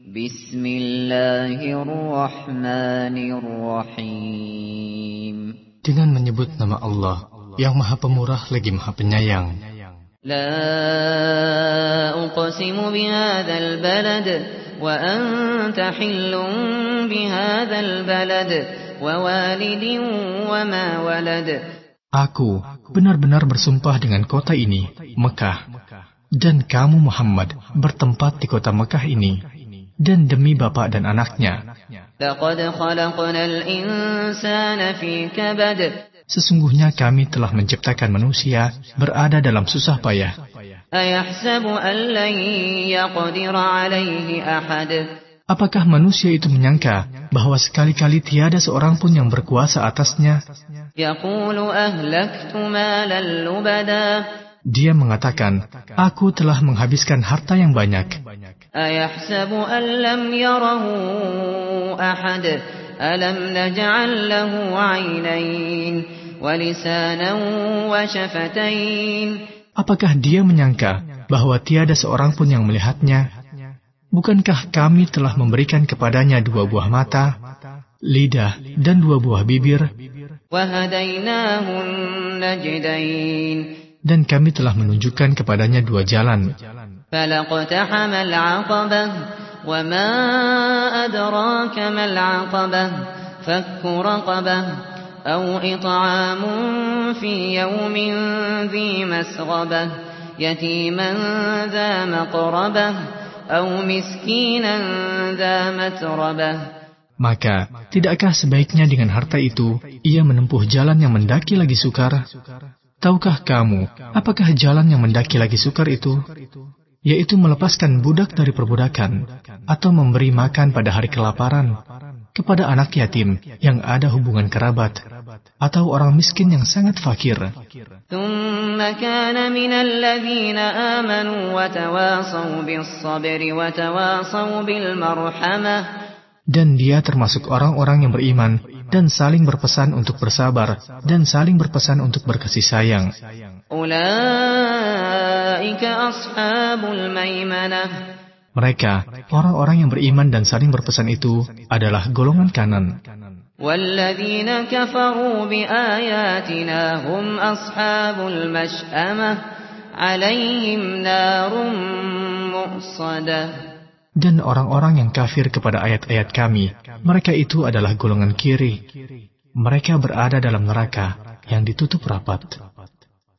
Bismillahirrahmanirrahim. Dengan menyebut nama Allah yang Maha Pemurah lagi Maha Penyayang. Balad wa anta hillun bihadzal balad wa walidin wa ma walad. Aku benar-benar bersumpah dengan kota ini, Mekah, dan kamu Muhammad bertempat di kota Mekah ini, dan demi bapak dan anaknya. Sesungguhnya kami telah menciptakan manusia berada dalam susah payah. Apakah manusia itu menyangka bahwa sekali-kali tiada seorang pun yang berkuasa atasnya? Dia mengatakan, Aku telah menghabiskan harta yang banyak. ألم نجعل له عينين ولسانا وشفتين Apakah dia menyangka bahwa tiada seorang pun yang melihatnya? Bukankah kami telah memberikan kepadanya dua buah mata, lidah, dan dua buah bibir? Dan kami telah menunjukkan kepadanya dua jalan. وما أدراك ما العقبة فك رقبة أو إطعام في يوم ذي مسغبة يتيما ذا مقربة أو مسكينا ذا متربة Maka, tidakkah sebaiknya dengan harta itu, ia menempuh jalan yang mendaki lagi sukar? Tahukah kamu, apakah jalan yang mendaki lagi sukar itu? Yaitu melepaskan budak dari perbudakan atau memberi makan pada hari kelaparan kepada anak yatim yang ada hubungan kerabat atau orang miskin yang sangat fakir. Dan dia termasuk orang-orang yang beriman dan saling berpesan untuk bersabar dan saling berpesan untuk berkasih sayang. Mereka, orang-orang yang beriman dan saling berpesan itu adalah golongan kanan. Dan orang-orang yang kafir kepada ayat-ayat kami, mereka itu adalah golongan kiri. Mereka berada dalam neraka yang ditutup rapat.